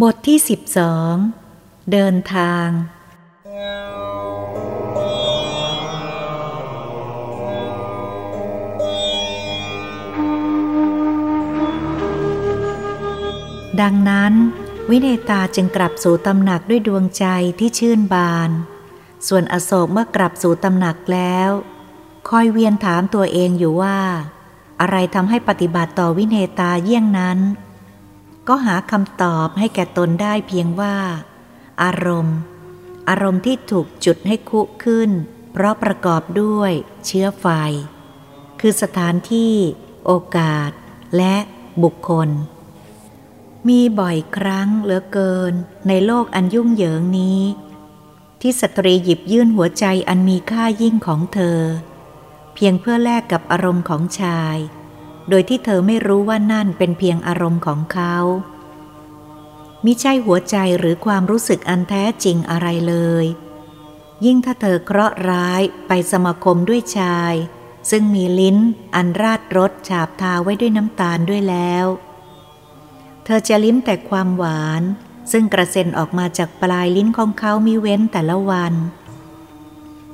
บทที่สิบสองเดินทาง ดังนั้น วิเนตาจึงกลับสู่ตำหนักด้วยดวงใจที่ชื่นบาน ส่วนอโศกเมื่อกลับสู่ตำหนักแล้ว คอยเวียนถามตัวเองอยู่ว่า อะไรทำให้ปฏิบัติต่อวิเนตาเยี่ยงนั้น ก็หาคำตอบให้แก่ตนได้เพียงว่า อารมณ์ อารมณ์ที่ถูกจุดให้คุขึ้น เพราะประกอบด้วยเชื้อไฟ คือสถานที่ โอกาส และบุคคล มีบ่อยครั้งเหลือเกินในโลกอันยุ่งเหยิงนี้ ที่สตรีหยิบยื่นหัวใจอันมีค่ายิ่งของเธอ เพียงเพื่อแลกกับอารมณ์ของชาย โดยที่เธอไม่รู้ว่านั่นเป็นเพียงอารมณ์ของเขามิใช่หัวใจหรือความรู้สึกอันแท้จริงอะไรเลย ยิ่งถ้าเธอเคราะห์ร้ายไปสมาคมด้วยชาย ซึ่งมีลิ้นอันราดรสฉาบทาไว้ด้วยน้ำตาลด้วยแล้ว เธอจะลิ้มแต่ความหวาน ซึ่งกระเซ็นออกมาจากปลายลิ้นของเขามีเว้นแต่ละวัน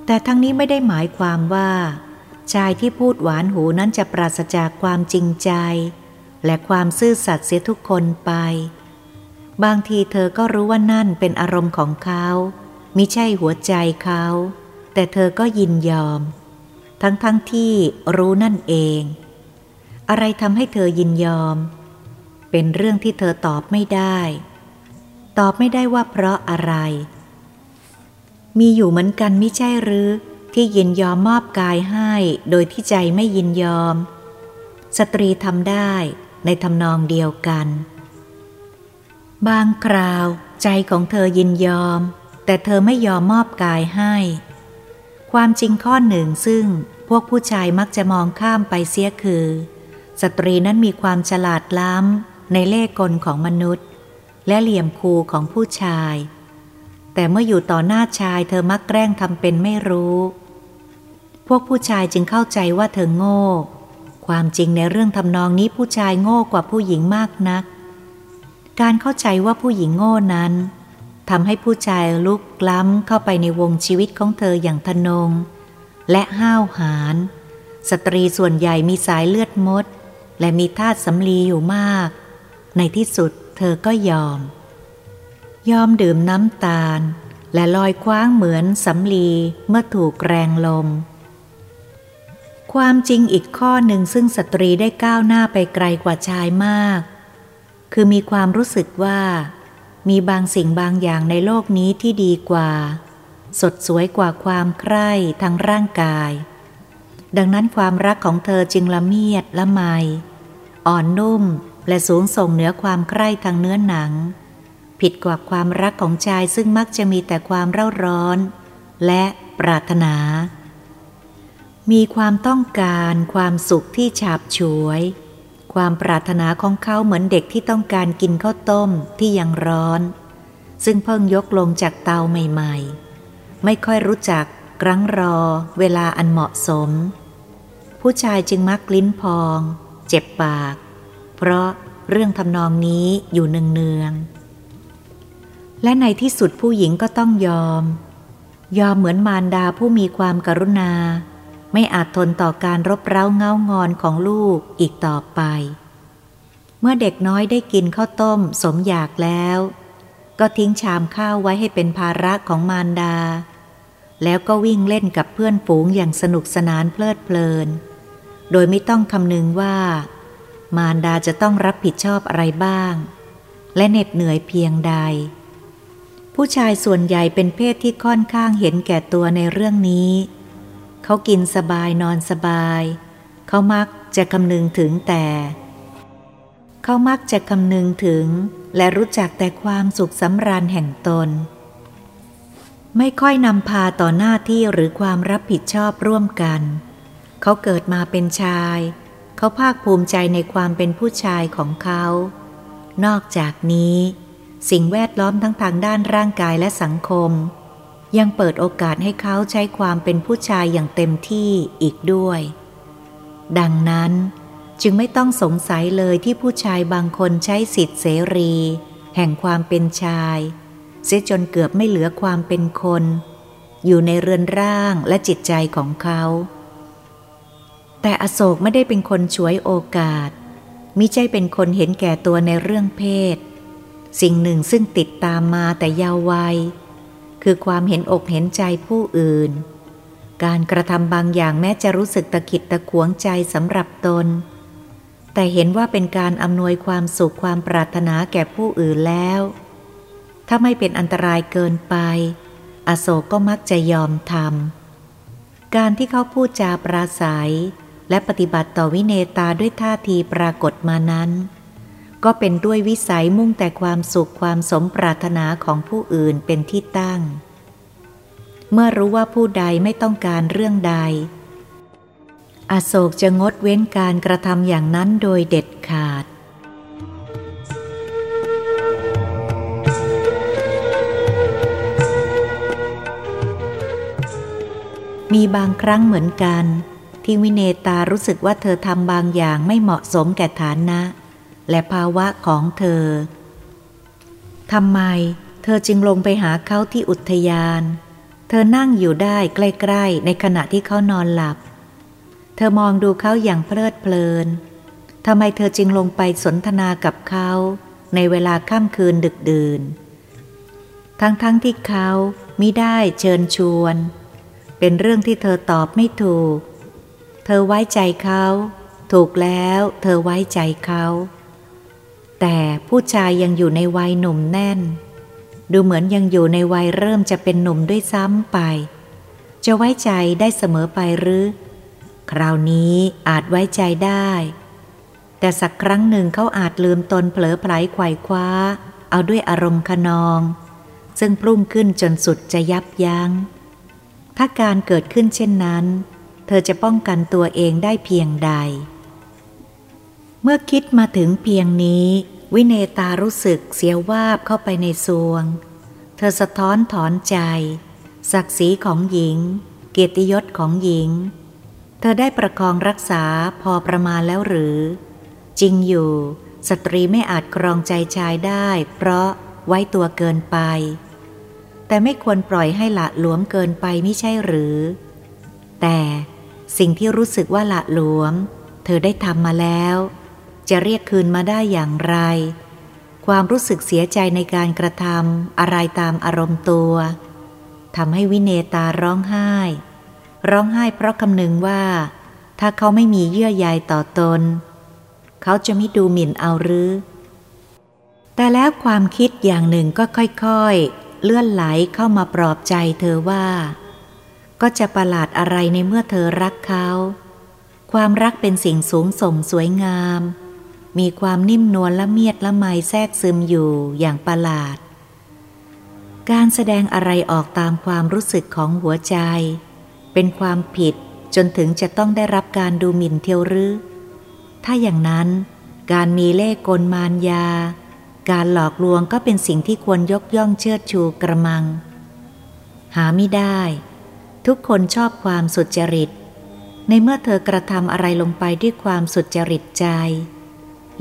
แต่ทั้งนี้ไม่ได้หมายความว่า ชายที่พูดหวานหูนั้นจะปราศจากความจริงใจ และความซื่อสัตย์เสียทุกคนไป บางทีเธอก็รู้ว่านั่นเป็นอารมณ์ของเขามิใช่หัวใจเขา แต่เธอก็ยินยอม ทั้งทั้งที่รู้นั่นเอง อะไรทำให้เธอยินยอม เป็นเรื่องที่เธอตอบไม่ได้ ตอบไม่ได้ว่าเพราะอะไร มีอยู่เหมือนกันไม่ใช่หรือ ที่ยินยอมมอบกายให้โดยที่ใจไม่ยินยอม สตรีทำได้ในทำนองเดียวกัน บางคราวใจของเธอยินยอม แต่เธอไม่ยอมมอบกายให้ ความจริงข้อหนึ่งซึ่งพวกผู้ชายมักจะมองข้ามไปเสียคือ สตรีนั้นมีความฉลาดล้ำในเล่กลของมนุษย์ และเหลี่ยมคูของผู้ชาย แต่เมื่ออยู่ต่อหน้าชายเธอมักแกล้งทำเป็นไม่รู้ พวกผู้ชายจึงเข้าใจว่าเธอโง่ ความจริงในเรื่องทำนองนี้ผู้ชายโง่กว่าผู้หญิงมากนัก การเข้าใจว่าผู้หญิงโง่นั้นทำให้ผู้ชายลุกล้ำเข้าไปในวงชีวิตของเธออย่างทนง และห้าวหาญสตรีส่วนใหญ่มีสายเลือดมด และมีธาตุสำลีอยู่มาก ในที่สุดเธอก็ยอม ยอมดื่มน้ำตาล และลอยคว้างเหมือนสำลีเมื่อถูกแรงลม ความจริงอีกข้อหนึ่งซึ่งสตรีได้ก้าวหน้าไปไกลกว่าชายมาก คือมีความรู้สึกว่า มีบางสิ่งบางอย่างในโลกนี้ที่ดีกว่า สดสวยกว่าความใคร่ทางร่างกาย ดังนั้นความรักของเธอจึงละเมียดละไม อ่อนนุ่มและสูงส่งเหนือความใคร่ทางเนื้อหนัง ผิดกว่าความรักของชายซึ่งมักจะมีแต่ความเร่าร้อน และปรารถนา มีความต้องการความสุขที่ฉาบฉวย ความปรารถนาของเขาเหมือนเด็กที่ต้องการกินข้าวต้มที่ยังร้อน ซึ่งเพิ่งยกลงจากเตาใหม่ๆ ไม่ค่อยรู้จักกรั้งรอเวลาอันเหมาะสม ผู้ชายจึงมักลิ้นพอง เจ็บปาก เพราะเรื่องทำนองนี้อยู่เนืองๆและในที่สุดผู้หญิงก็ต้องยอม ยอมเหมือนมารดาผู้มีความกรุณา ไม่อาจทนต่อการรบเร้าเงางอนของลูกอีกต่อไป เมื่อเด็กน้อยได้กินข้าวต้มสมอยากแล้ว ก็ทิ้งชามข้าวไว้ให้เป็นภาระของมารดา แล้วก็วิ่งเล่นกับเพื่อนฝูงอย่างสนุกสนานเพลิดเพลิน โดยไม่ต้องคำนึงว่า มารดาจะต้องรับผิดชอบอะไรบ้าง และเหน็ดเหนื่อยเพียงใด ผู้ชายส่วนใหญ่เป็นเพศที่ค่อนข้างเห็นแก่ตัวในเรื่องนี้ เขากินสบายนอนสบาย เขามักจะคำนึงถึงแต่ เขามักจะคำนึงถึง และรู้จักแต่ความสุขสำราญแห่งตน ไม่ค่อยนำพาต่อหน้าที่หรือความรับผิดชอบร่วมกัน เขาเกิดมาเป็นชาย เขาภาคภูมิใจในความเป็นผู้ชายของเขา นอกจากนี้ สิ่งแวดล้อมทั้งทางด้านร่างกายและสังคม ยังเปิดโอกาสให้เขาใช้ความเป็นผู้ชายอย่างเต็มที่อีกด้วย ดังนั้นจึงไม่ต้องสงสัยเลยที่ผู้ชายบางคนใช้สิทธิเสรี แห่งความเป็นชาย เสียจนเกือบไม่เหลือความเป็นคน อยู่ในเรือนร่างและจิตใจของเขา แต่อโศกไม่ได้เป็นคนช่วยโอกาส มิใช่เป็นคนเห็นแก่ตัวในเรื่องเพศ สิ่งหนึ่งซึ่งติดตามมาแต่ยาววัย คือความเห็นอกเห็นใจผู้อื่น การกระทำบางอย่างแม้จะรู้สึกตะขิดตะขวงใจสำหรับตน แต่เห็นว่าเป็นการอำนวยความสุขความปรารถนาแก่ผู้อื่นแล้ว ถ้าไม่เป็นอันตรายเกินไป อโศกก็มักจะยอมทำการที่เขาพูดจาปราศัย และปฏิบัติต่อวิเนตาด้วยท่าทีปรากฏมานั้น ก็เป็นด้วยวิสัยมุ่งแต่ความสุขความสมปรารถนาของผู้อื่นเป็นที่ตั้ง เมื่อรู้ว่าผู้ใดไม่ต้องการเรื่องใด อโศกจะงดเว้นการกระทำอย่างนั้นโดยเด็ดขาดมีบางครั้งเหมือนกัน ที่วิเนตารู้สึกว่าเธอทำบางอย่างไม่เหมาะสมแก่ฐานะ และภาวะของเธอ ทำไมเธอจึงลงไปหาเขาที่อุทยาน เธอนั่งอยู่ได้ใกล้ ๆ ในขณะที่เขานอนหลับ เธอมองดูเขาอย่างเพลิดเพลิน ทำไมเธอจึงลงไปสนทนากับเขาในเวลาค่ำคืนดึกดื่น ทั้งๆทที่เขามิได้เชิญชวน เป็นเรื่องที่เธอตอบไม่ถูก เธอไว้ใจเขา ถูกแล้ว เธอไว้ใจเขา แต่ผู้ชายยังอยู่ในวัยหนุ่มแน่น ดูเหมือนยังอยู่ในวัยเริ่มจะเป็นหนุ่มด้วยซ้ำไป จะไว้ใจได้เสมอไปหรือ คราวนี้อาจไว้ใจได้ แต่สักครั้งหนึ่งเขาอาจลืมตนเผลอไผลไขว่คว้า เอาด้วยอารมณ์ขนอง ซึ่งพรุ่งขึ้นจนสุดจะยับยัง้ง ถ้าการเกิดขึ้นเช่นนั้น เธอจะป้องกันตัวเองได้เพียงใด เมื่อคิดมาถึงเพียงนี้ วิเนตารู้สึกเสียวาบเข้าไปในซวง เธอสะท้อนถอนใจ ศักดิ์ศรีของหญิง เกียรติยศของหญิง เธอได้ประคองรักษาพอประมาณแล้วหรือ จริงอยู่ สตรีไม่อาจครองใจชายได้ เพราะไว้ตัวเกินไป แต่ไม่ควรปล่อยให้ละหลวมเกินไปไม่ใช่หรือ แต่สิ่งที่รู้สึกว่าละหลวม เธอได้ทำมาแล้ว จะเรียกคืนมาได้อย่างไร ความรู้สึกเสียใจในการกระทำอะไรตามอารมณ์ตัวทำให้วิเนตาร้องไห้ ร้องไห้เพราะคำนึงว่า ถ้าเขาไม่มีเยื่อใยต่อตน เขาจะไม่ดูหมิ่นเอาหรือ แต่แล้วความคิดอย่างหนึ่งก็ค่อยๆ เลื่อนไหลเข้ามาปลอบใจเธอว่า ก็จะประหลาดอะไรในเมื่อเธอรักเขา ความรักเป็นสิ่งสูงส่งสวยงาม มีความนิ่มนวลละเมียดละไมแทรกซึมอยู่อย่างประหลาด การแสดงอะไรออกตามความรู้สึกของหัวใจ เป็นความผิดจนถึงจะต้องได้รับการดูหมิ่นเทียวรือถ้าอย่างนั้นการมีเล่กลมารยา การหลอกลวงก็เป็นสิ่งที่ควรยกย่องเชิดชูกระมัง หาไม่ได้ ทุกคนชอบความสุจริต ในเมื่อเธอกระทำอะไรลงไปด้วยความสุจริตใจ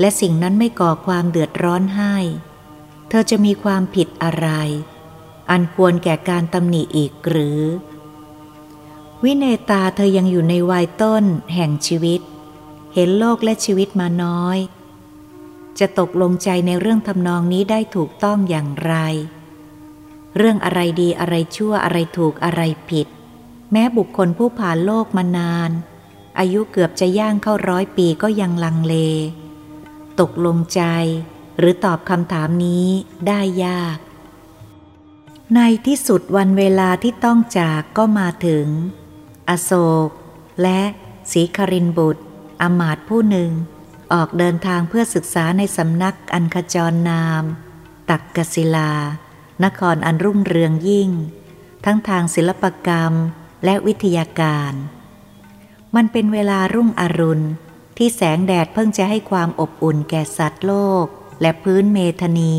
และสิ่งนั้นไม่ก่อความเดือดร้อนให้ เธอจะมีความผิดอะไร อันควรแก่การตำหนิอีกหรือ วิเนตาเธอยังอยู่ในวัยต้นแห่งชีวิต เห็นโลกและชีวิตมาน้อย จะตกลงใจในเรื่องทำนองนี้ได้ถูกต้องอย่างไร เรื่องอะไรดีอะไรชั่วอะไรถูกอะไรผิด แม้บุคคลผู้ผ่านโลกมานาน อายุเกือบจะย่างเข้าร้อยปีก็ยังลังเล ตกลงใจ หรือตอบคำถามนี้ได้ยาก ในที่สุดวันเวลาที่ต้องจากก็มาถึง อโศก และสีครินบุตรอมาตผู้หนึ่ง ออกเดินทางเพื่อศึกษาในสำนักอันขจรนาม ตักกศิลา นครอันรุ่งเรืองยิ่ง ทั้งทางศิลปกรรมและวิทยาการ มันเป็นเวลารุ่งอรุณ ที่แสงแดดเพิ่งจะให้ความอบอุ่นแก่สัตว์โลก และพื้นเมธนี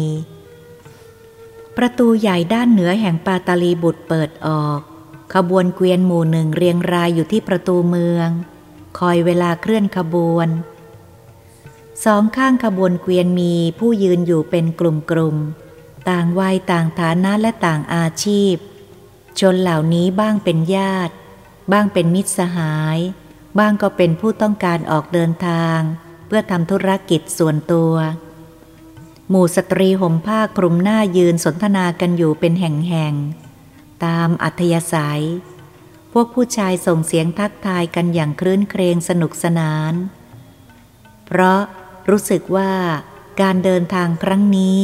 ประตูใหญ่ด้านเหนือแห่งปาตาลีบุตรเปิดออก ขบวนเกวียนหมู่หนึ่งเรียงรายอยู่ที่ประตูเมือง คอยเวลาเคลื่อนขบวน สองข้างขบวนเกวียนมีผู้ยืนอยู่เป็นกลุ่มๆ ต่างวัยต่างฐานะและต่างอาชีพ ชนเหล่านี้บ้างเป็นญาติ บ้างเป็นมิตรสหาย บ้างก็เป็นผู้ต้องการออกเดินทาง เพื่อทำธุรกิจส่วนตัว หมู่สตรีห่มผ้าคลุมหน้ายืนสนทนากันอยู่เป็นแห่งๆ ตามอัธยาศัย พวกผู้ชายส่งเสียงทักทายกันอย่างคลื่นเครงสนุกสนาน เพราะรู้สึกว่าการเดินทางครั้งนี้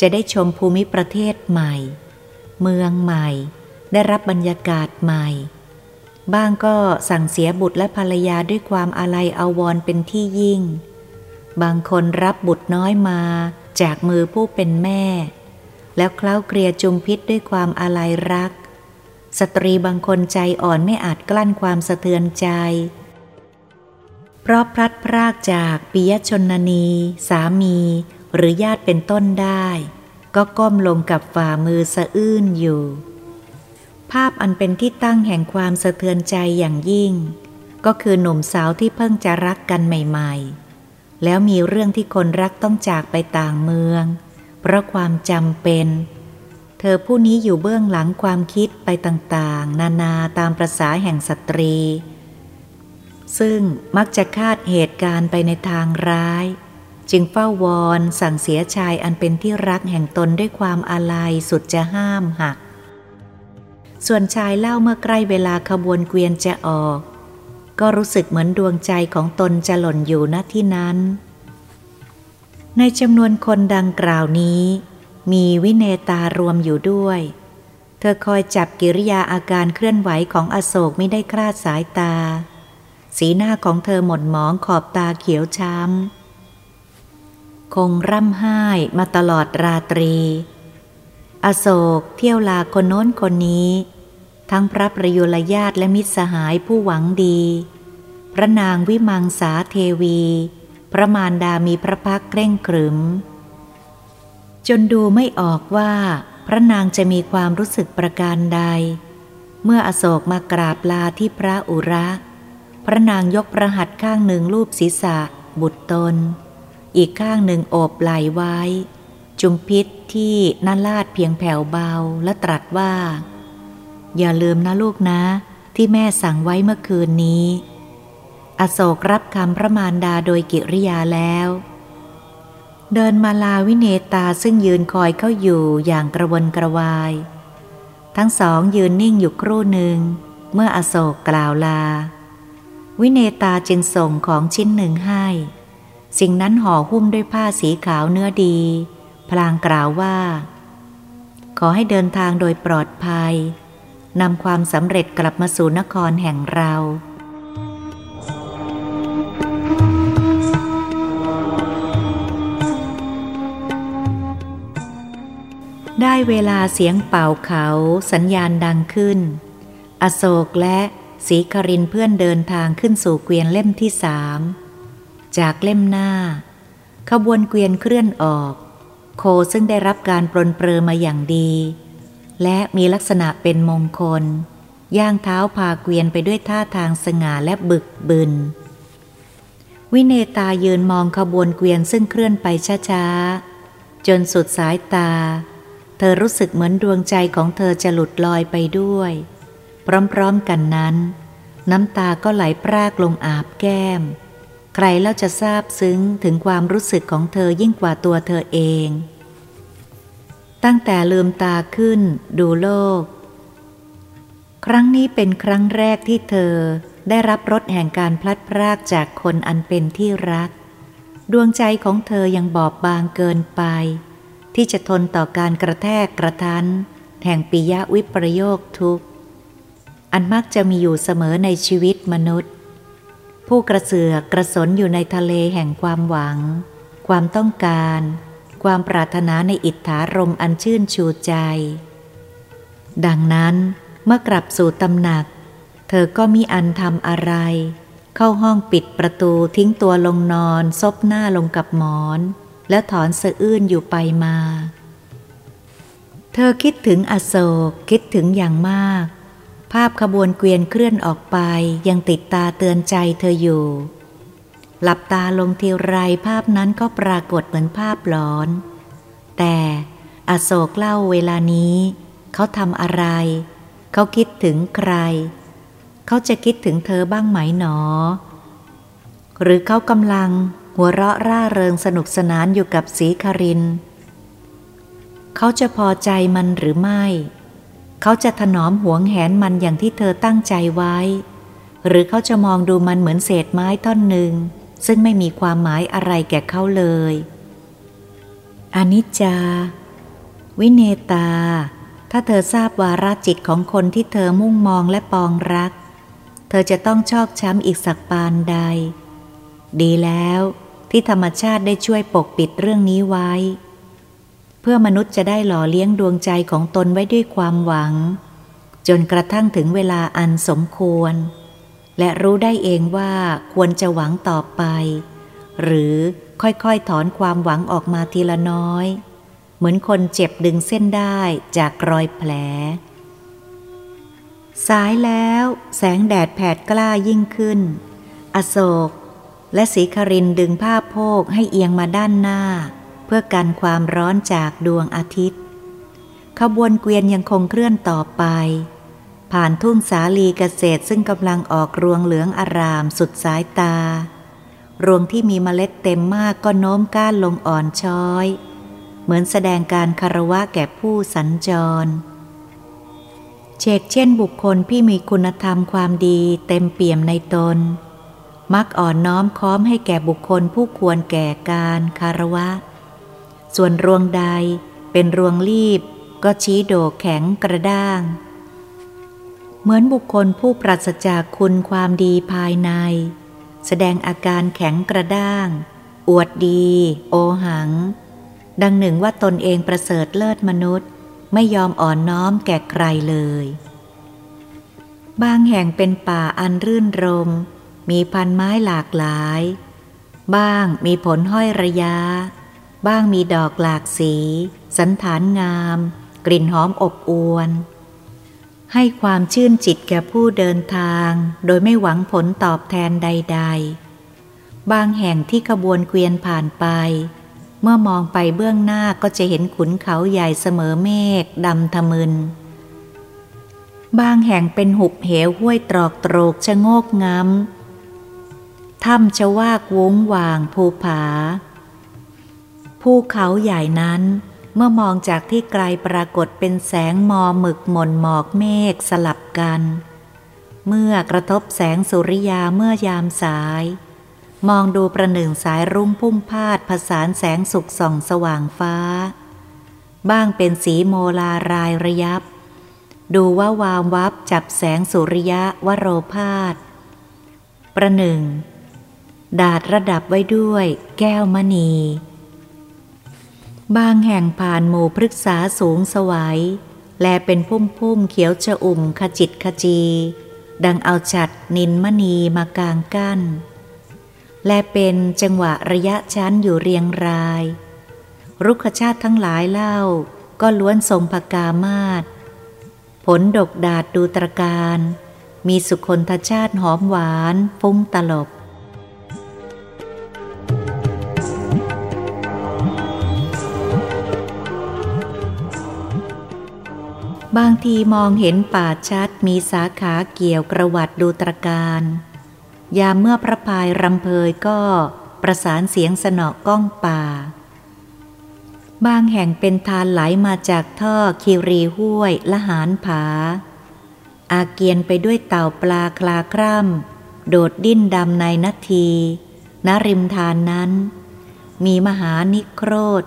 จะได้ชมภูมิประเทศใหม่ เมืองใหม่ ได้รับบรรยากาศใหม่ บ้างก็สั่งเสียบุตรและภรรยาด้วยความอาลัยอาวรณ์เป็นที่ยิ่ง บางคนรับบุตรน้อยมาจากมือผู้เป็นแม่ แล้วเคล้าเกลียจุมพิษด้วยความอาลัยรัก สตรีบางคนใจอ่อนไม่อาจกลั้นความสะเทือนใจ เพราะพลัดพรากจากปิยชนนี สามี หรือญาติเป็นต้นได้ ก็ก้มลงกับฝ่ามือสะอื้นอยู่ ภาพอันเป็นที่ตั้งแห่งความสะเทือนใจอย่างยิ่ง ก็คือหนุ่มสาวที่เพิ่งจะรักกันใหม่ๆ แล้วมีเรื่องที่คนรักต้องจากไปต่างเมือง เพราะความจำเป็น เธอผู้นี้อยู่เบื้องหลังความคิดไปต่างๆ นานาตามประษาแห่งสตรี ซึ่งมักจะคาดเหตุการณ์ไปในทางร้าย จึงเฝ้าวอนสั่งเสียชายอันเป็นที่รักแห่งตนด้วยความอาลัยสุดจะห้ามหัก ส่วนชายเล่าเมื่อใกล้เวลาขบวนเกวียนจะออก ก็รู้สึกเหมือนดวงใจของตนจะหล่นอยู่ณที่นั้น ในจำนวนคนดังกล่าวนี้ มีวิเนตารวมอยู่ด้วย เธอคอยจับกิริยาอาการเคลื่อนไหวของอโศกไม่ได้คลาดสายตา สีหน้าของเธอหม่นหมองขอบตาเขียวช้ำ คงร่ำไห้มาตลอดราตรีอโศกเที่ยวลาคนโน้นคนนี้ ทั้งพระประยุรญาติและมิตรสหายผู้หวังดี พระนางวิมังสาเทวี พระมารดามีพระพักเคร่งครึม จนดูไม่ออกว่า พระนางจะมีความรู้สึกประการใด เมื่ออโศกมากราบลาที่พระอุระ พระนางยกประหัตข้างหนึ่งรูปศีรษะ บุตรตน อีกข้างหนึ่งโอบไหลไว้ จุมพิษที่นาลาดเพียงแผ่วเบาและตรัสว่า อย่าลืมนะลูกนะ ที่แม่สั่งไว้เมื่อคืนนี้ อโศกรับคำพระมารดาโดยกิริยาแล้ว เดินมาลาวิเนตาซึ่งยืนคอยเข้าอยู่อย่างกระวนกระวาย ทั้งสองยืนนิ่งอยู่ครู่หนึ่ง เมื่ออโศกกล่าวลา วิเนตาจึงส่งของชิ้นหนึ่งให้ สิ่งนั้นห่อหุ้มด้วยผ้าสีขาวเนื้อดี พลางกล่าวว่า ขอให้เดินทางโดยปลอดภัย นำความสำเร็จกลับมาสู่นครแห่งเรา ได้เวลาเสียงเป่าเขาสัญญาณดังขึ้น อโศกและสีครินเพื่อนเดินทางขึ้นสู่เกวียนเล่มที่สามจากเล่มหน้า ขบวนเกวียนเคลื่อนออก โคซึ่งได้รับการปรนเปรอมาอย่างดี และมีลักษณะเป็นมงคล ย่างเท้าพาเกวียนไปด้วยท่าทางสง่าและบึกบึน วิเนตายืนมองขบวนเกวียนซึ่งเคลื่อนไปช้าๆ จนสุดสายตา เธอรู้สึกเหมือนดวงใจของเธอจะหลุดลอยไปด้วย พร้อมๆกันนั้น น้ำตาก็ไหลพรากลงอาบแก้ม ใครแล้วจะทราบซึ้งถึงความรู้สึกของเธอยิ่งกว่าตัวเธอเอง ตั้งแต่ลืมตาขึ้นดูโลก ครั้งนี้เป็นครั้งแรกที่เธอได้รับรสแห่งการพลัดพรากจากคนอันเป็นที่รัก ดวงใจของเธอยังบอบบางเกินไป ที่จะทนต่อการกระแทกกระทันแห่งปิยะวิปรโยคทุกข์อันมักจะมีอยู่เสมอในชีวิตมนุษย์ ผู้กระเสือกกระสนอยู่ในทะเลแห่งความหวัง ความต้องการ ความปรารถนาในอิทธารมอันชื่นชูใจ ดังนั้นเมื่อกลับสู่ตำหนัก เธอก็มีอันทำอะไร เข้าห้องปิดประตูทิ้งตัวลงนอน ซบหน้าลงกับหมอน แล้วถอนสะอื้นอยู่ไปมา เธอคิดถึงอโศกคิดถึงอย่างมาก ภาพขบวนเกวียนเคลื่อนออกไปยังติดตาเตือนใจเธออยู่ หลับตาลงทีไรภาพนั้นก็ปรากฏเหมือนภาพหลอน แต่อโศกเล่าเวลานี้ เขาทำอะไร เขาคิดถึงใคร เขาจะคิดถึงเธอบ้างไหมหนอ หรือเขากำลังหัวเราะร่าเริงสนุกสนานอยู่กับสีคาริน เขาจะพอใจมันหรือไม่ เขาจะถนอมหวงแหนมันอย่างที่เธอตั้งใจไว้ หรือเขาจะมองดูมันเหมือนเศษไม้ท่อนหนึ่ง ซึ่งไม่มีความหมายอะไรแก่เขาเลย อนิจจา วิเนตา ถ้าเธอทราบวาระจิตของคนที่เธอมุ่งมองและปองรัก เธอจะต้องชอกช้ำอีกสักปานใด ดีแล้วที่ธรรมชาติได้ช่วยปกปิดเรื่องนี้ไว้ เพื่อมนุษย์จะได้หล่อเลี้ยงดวงใจของตนไว้ด้วยความหวัง จนกระทั่งถึงเวลาอันสมควร และรู้ได้เองว่าควรจะหวังต่อไป หรือค่อยๆถอนความหวังออกมาทีละน้อย เหมือนคนเจ็บดึงเส้นได้จากรอยแผล สายแล้วแสงแดดแผดกล้ายิ่งขึ้น อโศก และสีครินดึงผ้าโพกให้เอียงมาด้านหน้า เพื่อกันความร้อนจากดวงอาทิตย์ ขบวนเกวียนยังคงเคลื่อนต่อไป ผ่านทุ่งสาลีเกษตรซึ่งกำลังออกรวงเหลืองอารามสุดสายตา รวงที่มีเมล็ดเต็มมากก็โน้มก้านลงอ่อนช้อย เหมือนแสดงการคารวะแก่ผู้สัญจร เชกเช่นบุคคลที่มีคุณธรรมความดีเต็มเปี่ยมในตน มักอ่อนน้อมค้อมให้แก่บุคคลผู้ควรแก่การคารวะ ส่วนรวงใดเป็นรวงรีบก็ชี้โดแข็งกระด้าง เหมือนบุคคลผู้ปราศจากคุณความดีภายใน แสดงอาการแข็งกระด้าง อวดดี โอหัง ดังหนึ่งว่าตนเองประเสริฐเลิศมนุษย์ ไม่ยอมอ่อนน้อมแก่ใครเลย บางแห่งเป็นป่าอันรื่นรม มีพันไม้หลากหลาย บ้างมีผลห้อยระยะ บ้างมีดอกหลากสี สันฐานงาม กลิ่นหอมอบอวล ให้ความชื่นจิตแก่ผู้เดินทาง โดยไม่หวังผลตอบแทนใด ๆ บางแห่งที่ขบวนเกวียนผ่านไป เมื่อมองไปเบื้องหน้าก็จะเห็นขุนเขาใหญ่เสมอเมฆดำทะมึน บางแห่งเป็นหุบเหวห้วยตรอกโตรกชะโงกงามถ้ำชะวากวงวางภูผา ภูเขาใหญ่นั้น เมื่อมองจากที่ไกลปรากฏเป็นแสงมอหมึกหม่นหมอกเมฆสลับกัน เมื่อกระทบแสงสุริยาเมื่อยามสาย มองดูประหนึ่งสายรุ่งพุ่งพาดผสานแสงสุกส่องสว่างฟ้า บ้างเป็นสีโมลารายระยับ ดูว่าวามวับจับแสงสุริยะวโรพาดประหนึ่ง ดาดระดับไว้ด้วยแก้วมณี บางแห่งผ่านหมู่พฤกษาสูงสวัยแลเป็นพุ่มพุ่มเขียวชะอุ่มขจิตขจี ดังเอาจัดนินมณีมากางกั้น และเป็นจังหวะระยะชั้นอยู่เรียงราย รุกขชาติทั้งหลายเล่าก็ล้วนทรงพกามาศผลดกดาดดูตรการ มีสุคนทชาติหอมหวานฟุ้งตลบ บางทีมองเห็นป่าชัดมีสาขาเกี่ยวกระวัดดูตรการ ยามเมื่อพระพายรำเพยก็ประสานเสียงสนอก้องป่า บางแห่งเป็นทานไหลมาจากท่อคิรีห้วยละหานผา อาเกียนไปด้วยเต่าปลาคลาคร่ำโดดดิ้นดำในนาทีณริมทานนั้น มีมหานิโครธ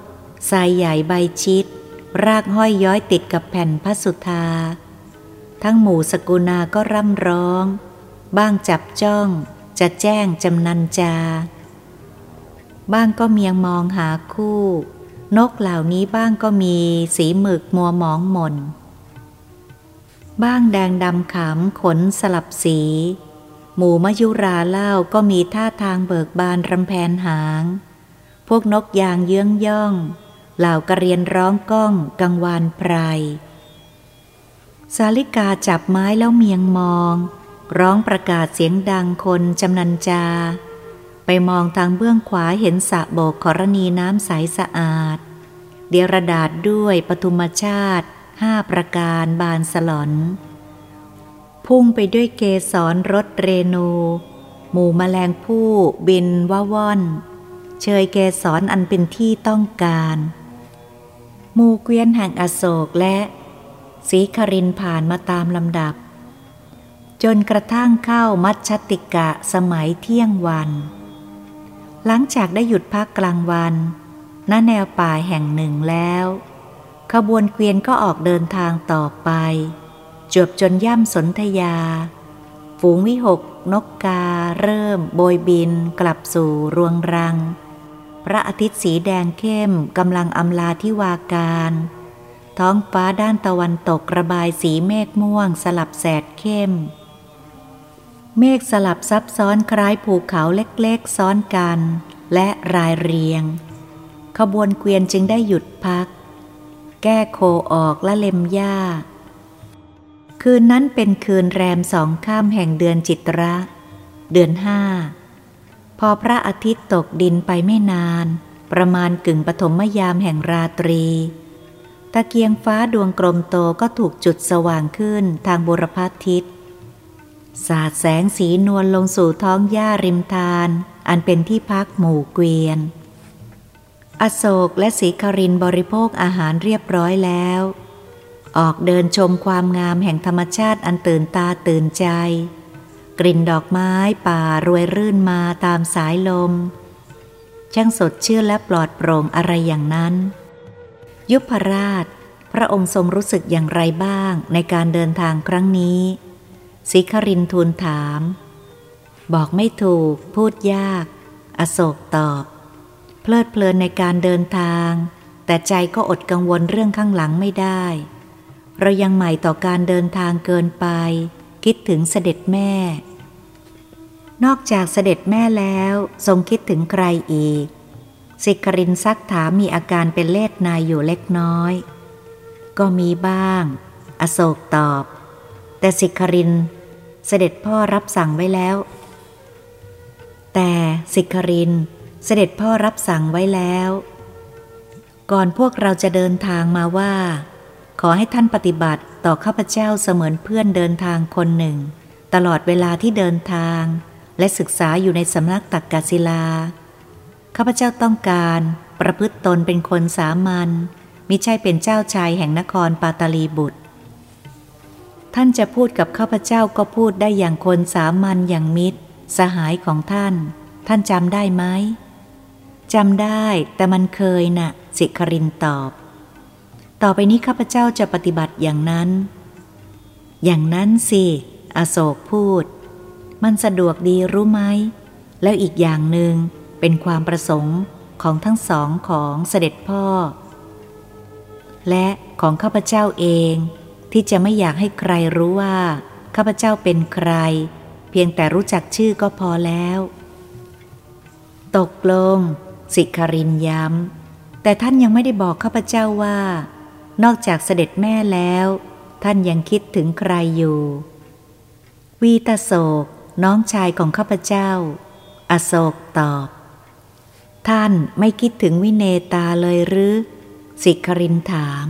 ทรายใหญ่ใบชิด รากห้อยย้อยติดกับแผ่นพระสุธา ทั้งหมู่สกุณาก็ร่ำร้อง บ้างจับจ้อง จะแจ้งจำนันจา บ้างก็เมียงมองหาคู่ นกเหล่านี้บ้างก็มีสีหมึกมัวหมองหม่น บ้างแดงดำขำขนสลับสี หมู่มยุราเล่าก็มีท่าทางเบิกบานรำแพนหาง พวกนกยางเยื้องย่อง เหล่ากระเรียนร้องก้องกังวานไพรสาลิกาจับไม้แล้วเมียงมอง ร้องประกาศเสียงดังคนจำนันจา ไปมองทางเบื้องขวาเห็นสระโบกขรณีน้ำใสสะอาด เดียรดาษด้วยปฐุมชาติห้าประการบานสลอน พุ่งไปด้วยเกสรรถเรนู หมู่มแมลงผู้บินว่าว่อน เชยเกสรออันเป็นที่ต้องการ มู่เกวียนแห่งอโศกและสีครินผ่านมาตามลำดับ จนกระทั่งเข้ามัชชติกะสมัยเที่ยงวัน หลังจากได้หยุดพักกลางวันณแนวป่าแห่งหนึ่งแล้ว ขบวนเกวียนก็ออกเดินทางต่อไปจบจนย่ำสนธยา ฝูงวิหกนกกาเริ่ม โบยบินกลับสู่รวงรัง พระอาทิตย์สีแดงเข้มกำลังอำลาที่วาการ ท้องฟ้าด้านตะวันตกระบายสีเมฆม่วงสลับแสดเข้ม เมฆสลับซับซ้อนคล้ายภูเขาเล็กๆซ้อนกัน และรายเรียง ขบวนเกวียนจึงได้หยุดพัก แก้โคออกและเล็มหญ้า คืนนั้นเป็นคืนแรมสองข้ามแห่งเดือนจิตระ เดือนห้า พอพระอาทิตย์ตกดินไปไม่นาน ประมาณกึ่งปฐมยามแห่งราตรี ตะเกียงฟ้าดวงกลมโตก็ถูกจุดสว่างขึ้นทางบุรพาทิศสาดแสงสีนวลลงสู่ท้องหญ้าริมทาน อันเป็นที่พักหมู่เกวียน อโศกและสีครินบริโภคอาหารเรียบร้อยแล้ว ออกเดินชมความงามแห่งธรรมชาติอันตื่นตาตื่นใจ กลิ่นดอกไม้ป่ารวยรื่นมาตามสายลม ช่างสดชื่นและปลอดโปร่งอะไรอย่างนั้น ยุพราช พระองค์ทรงรู้สึกอย่างไรบ้างในการเดินทางครั้งนี้สิครินทูลถาม บอกไม่ถูก พูดยาก อโศกตอบ เพลิดเพลินในการเดินทาง แต่ใจก็อดกังวลเรื่องข้างหลังไม่ได้ เรายังใหม่ต่อการเดินทางเกินไป คิดถึงเสด็จแม่ นอกจากเสด็จแม่แล้วทรงคิดถึงใครอีก สิกรินซักถามมีอาการเป็นเลดนายอยู่เล็กน้อย ก็มีบ้าง อโศกตอบ แต่สิกรินเสด็จพ่อรับสั่งไว้แล้ว แต่สิกรินเสด็จพ่อรับสั่งไว้แล้ว ก่อนพวกเราจะเดินทางมาว่า ขอให้ท่านปฏิบัติ ต่อข้าพเจ้าเสมือนเพื่อนเดินทางคนหนึ่ง ตลอดเวลาที่เดินทาง และศึกษาอยู่ในสำนักตักกศิลา ข้าพเจ้าต้องการประพฤติตนเป็นคนสามัญมิใช่เป็นเจ้าชายแห่งนครปาตาลีบุตร ท่านจะพูดกับข้าพเจ้าก็พูดได้อย่างคนสามัญอย่างมิตร สหายของท่าน ท่านจำได้ไหมจำได้แต่มันเคยนะ่ะสิครินตอบ ต่อไปนี้ข้าพเจ้าจะปฏิบัติอย่างนั้น อย่างนั้นสิ อโศกพูด มันสะดวกดีรู้ไหม แล้วอีกอย่างหนึ่งเป็นความประสงค์ของทั้งสองของเสด็จพ่อ และของข้าพเจ้าเองที่จะไม่อยากให้ใครรู้ว่า ข้าพเจ้าเป็นใคร เพียงแต่รู้จักชื่อก็พอแล้ว ตกลง สิคารินย้ำแต่ท่านยังไม่ได้บอกข้าพเจ้าว่า นอกจากเสด็จแม่แล้ว ท่านยังคิดถึงใครอยู่ วีตโศก น้องชายของข้าพเจ้า อโศกตอบ ท่านไม่คิดถึงวิเนตาเลยหรือ สิครินถาม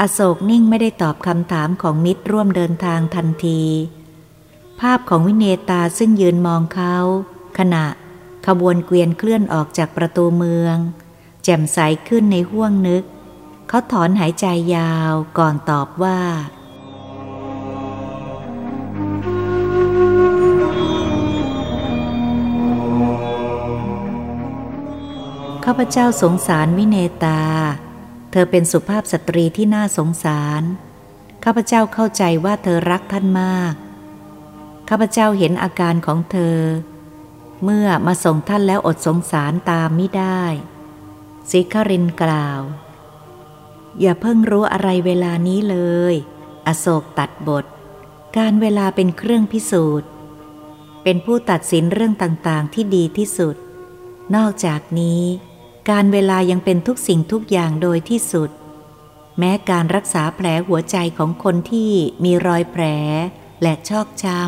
อโศกนิ่งไม่ได้ตอบคำถามของมิตรร่วมเดินทางทันที ภาพของวิเนตาซึ่งยืนมองเขา ขณะขบวนเกวียนเคลื่อนออกจากประตูเมือง แจ่มใสขึ้นในห้วงนึก เขาถอนหายใจยาวก่อนตอบว่า ข้าพเจ้าสงสารวิเนตา เธอเป็นสุภาพสตรีที่น่าสงสาร ข้าพเจ้าเข้าใจว่าเธอรักท่านมาก ข้าพเจ้าเห็นอาการของเธอ เมื่อมาส่งท่านแล้วอดสงสารตามไม่ได้สิครินกล่าว อย่าเพิ่งรู้อะไรเวลานี้เลย อโศกตัดบท การเวลาเป็นเครื่องพิสูจน์ เป็นผู้ตัดสินเรื่องต่างๆที่ดีที่สุด นอกจากนี้ การเวลายังเป็นทุกสิ่งทุกอย่างโดยที่สุด แม้การรักษาแผลหัวใจของคนที่มีรอยแผลและชอกช้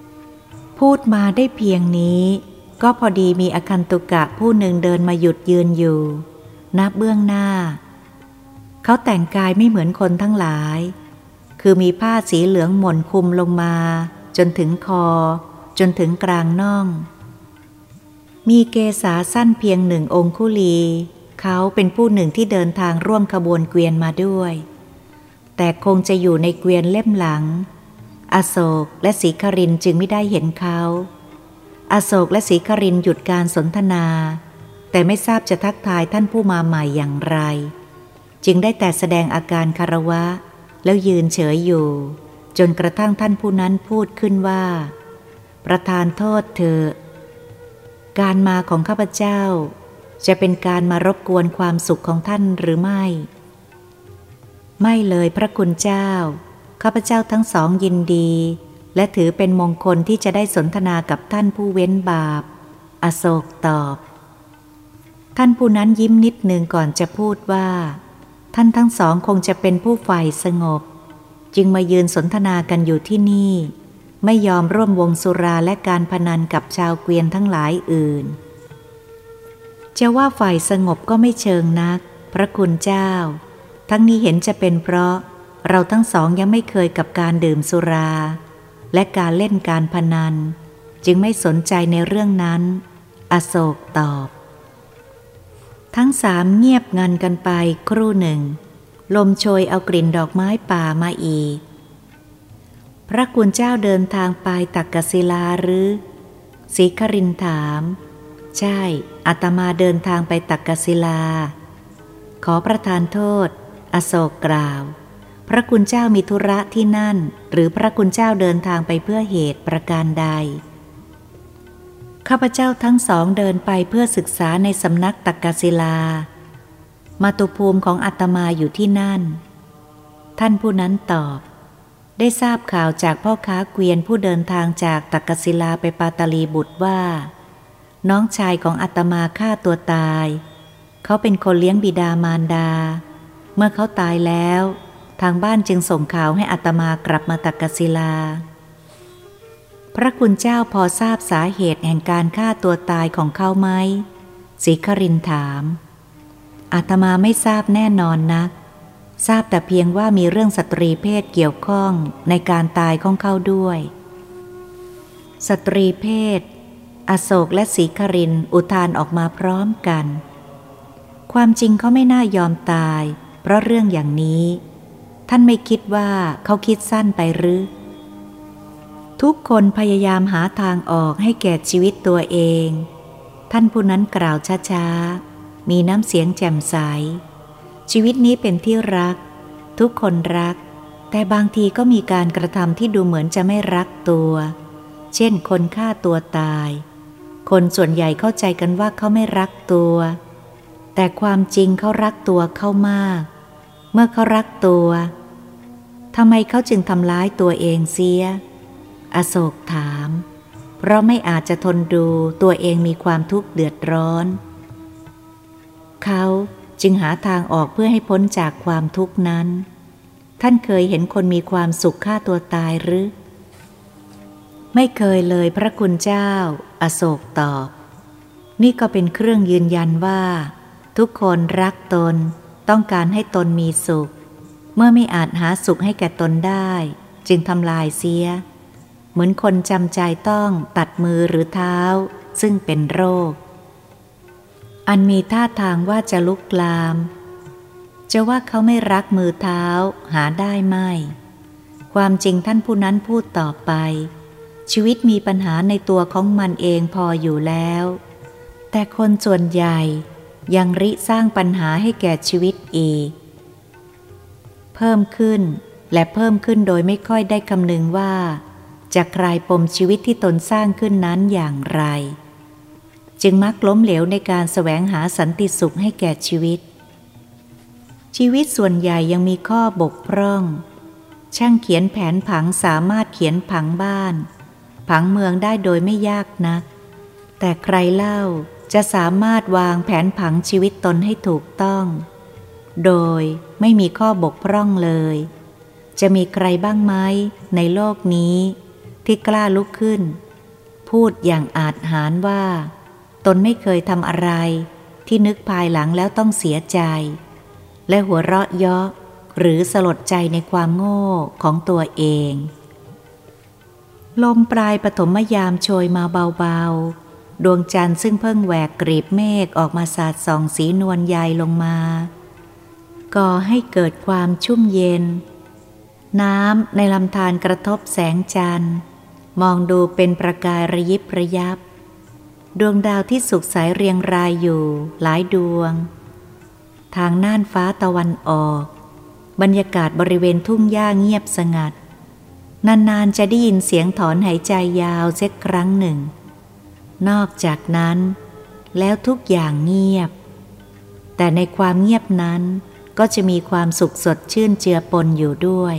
ำ พูดมาได้เพียงนี้ ก็พอดีมีอคันตุกะผู้หนึ่งเดินมาหยุดยืนอยู่นับเบื้องหน้า เขาแต่งกายไม่เหมือนคนทั้งหลาย คือมีผ้าสีเหลืองหม่นคุมลงมา จนถึงคอ จนถึงกลางน่อง มีเกษาสั้นเพียงหนึ่งองคุลี เขาเป็นผู้หนึ่งที่เดินทางร่วมขบวนเกวียนมาด้วย แต่คงจะอยู่ในเกวียนเล่มหลัง อโศกและศรีครินจึงไม่ได้เห็นเขาอโศกและศรีครินหยุดการสนทนา แต่ไม่ทราบจะทักทายท่านผู้มาใหม่อย่างไร จึงได้แต่แสดงอาการคารวะ แล้วยืนเฉยอยู่ จนกระทั่งท่านผู้นั้นพูดขึ้นว่า ประทานโทษเถอะการมาของข้าพเจ้า จะเป็นการมารบกวนความสุขของท่านหรือไม่ ไม่เลยพระคุณเจ้า ข้าพเจ้าทั้งสองยินดี และถือเป็นมงคลที่จะได้สนทนากับท่านผู้เว้นบาป อโศกตอบ ท่านผู้นั้นยิ้มนิดหนึ่งก่อนจะพูดว่า ท่านทั้งสองคงจะเป็นผู้ฝ่ายสงบ จึงมายืนสนทนากันอยู่ที่นี่ ไม่ยอมร่วมวงสุราและการพนันกับชาวเกวียนทั้งหลายอื่น จะว่าฝ่ายสงบก็ไม่เชิงนัก พระคุณเจ้า ทั้งนี้เห็นจะเป็นเพราะเราทั้งสองยังไม่เคยกับการดื่มสุรา และการเล่นการพนัน จึงไม่สนใจในเรื่องนั้น อโศกตอบ ทั้งสามเงียบงันกันไปครู่หนึ่ง ลมโชยเอากลิ่นดอกไม้ป่ามาอีก พระกุณเจ้าเดินทางไปตักกศิลาหรือสีครินถาม ใช่อาตมาเดินทางไปตักกศิลา ขอประทานโทษ อโศกกล่าว พระคุณเจ้ามีธุระที่นั่น หรือพระคุณเจ้าเดินทางไปเพื่อเหตุประการใด ข้าพเจ้าทั้งสองเดินไปเพื่อศึกษาในสำนักตักกศิลา มาตุภูมิของอาตมาอยู่ที่นั่น ท่านผู้นั้นตอบ ได้ทราบข่าวจากพ่อค้าเกวียนผู้เดินทางจากตักกศิลาไปปาตาลีบุตรว่า น้องชายของอาตมาฆ่าตัวตาย เขาเป็นคนเลี้ยงบิดามารดา เมื่อเขาตายแล้ว ทางบ้านจึงส่งข่าวให้อัตมากลับมาตักกศิลา พระคุณเจ้าพอทราบสาเหตุแห่งการฆ่าตัวตายของเขาไหมสีครินถามอาตมาไม่ทราบแน่นอนนัก ทราบแต่เพียงว่ามีเรื่องสตรีเพศเกี่ยวข้องในการตายของเขาด้วย สตรีเพศ อโศกและสีครินอุทานออกมาพร้อมกัน ความจริงเขาไม่น่ายอมตาย เพราะเรื่องอย่างนี้ ท่านไม่คิดว่าเขาคิดสั้นไปหรือ ทุกคนพยายามหาทางออกให้แก่ชีวิตตัวเอง ท่านผู้นั้นกล่าวช้าๆ มีน้ำเสียงแจ่มใส ชีวิตนี้เป็นที่รัก ทุกคนรัก แต่บางทีก็มีการกระทำที่ดูเหมือนจะไม่รักตัว เช่นคนฆ่าตัวตาย คนส่วนใหญ่เข้าใจกันว่าเขาไม่รักตัว แต่ความจริงเขารักตัวเขามาก เมื่อเขารักตัวทำไมเขาจึงทำร้ายตัวเองเสีย อโศกถาม เพราะไม่อาจจะทนดูตัวเองมีความทุกข์เดือดร้อน เขาจึงหาทางออกเพื่อให้พ้นจากความทุกข์นั้น ท่านเคยเห็นคนมีความสุขฆ่าตัวตายหรือ ไม่เคยเลยพระคุณเจ้า อโศกตอบ นี่ก็เป็นเครื่องยืนยันว่า ทุกคนรักตนต้องการให้ตนมีสุข เมื่อไม่อาจหาสุขให้แก่ตนได้ จึงทำลายเสีย เหมือนคนจำใจต้องตัดมือหรือเท้า ซึ่งเป็นโรค อันมีท่าทางว่าจะลุกลาม จะว่าเขาไม่รักมือเท้าหาได้ไม่ ความจริงท่านผู้นั้นพูดต่อไป ชีวิตมีปัญหาในตัวของมันเองพออยู่แล้ว แต่คนส่วนใหญ่ยังริสร้างปัญหาให้แก่ชีวิตอีก เพิ่มขึ้นและเพิ่มขึ้นโดยไม่ค่อยได้คำนึงว่า จะคลายปมชีวิตที่ตนสร้างขึ้นนั้นอย่างไร จึงมักล้มเหลวในการแสวงหาสันติสุขให้แก่ชีวิต ชีวิตส่วนใหญ่ยังมีข้อบกพร่อง ช่างเขียนแผนผังสามารถเขียนผังบ้าน ผังเมืองได้โดยไม่ยากนัก แต่ใครเล่าจะสามารถวางแผนผังชีวิตตนให้ถูกต้อง โดยไม่มีข้อบกพร่องเลย จะมีใครบ้างไหมในโลกนี้ ที่กล้าลุกขึ้น พูดอย่างอาจหารว่า ตนไม่เคยทำอะไร ที่นึกภายหลังแล้วต้องเสียใจ และหัวเราะเยาะหรือสลดใจในความโง่ของตัวเอง ลมปลายปฐมยามโชยมาเบาๆ ดวงจันทร์ซึ่งเพิ่งแหวกกรีบเมฆออกมาสาดส่องสีนวลใยลงมาก่อให้เกิดความชุ่มเย็น น้ำในลำธารกระทบแสงจันทร์ มองดูเป็นประกายระยิบระยับ ดวงดาวที่สุกใสเรียงรายอยู่หลายดวง ทางน่านฟ้าตะวันออก บรรยากาศบริเวณทุ่งหญ้าเงียบสงัด นานๆจะได้ยินเสียงถอนหายใจยาวเส็กครั้งหนึ่ง นอกจากนั้น แล้วทุกอย่างเงียบ แต่ในความเงียบนั้นก็จะมีความสุขสดชื่นเจือปนอยู่ด้วย